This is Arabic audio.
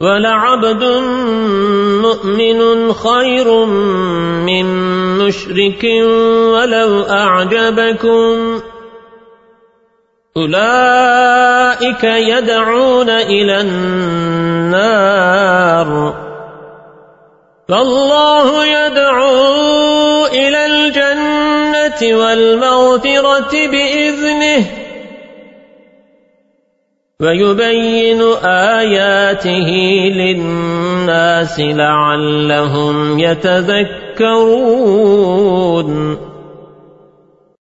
ولعبد مؤمن خير من مشرك ولو أعجبكم أولئك يدعون إلى النار فالله يدعو إلى الجنة والمغفرة بإذنه ويبين آياته للناس لعلهم يتذكرون.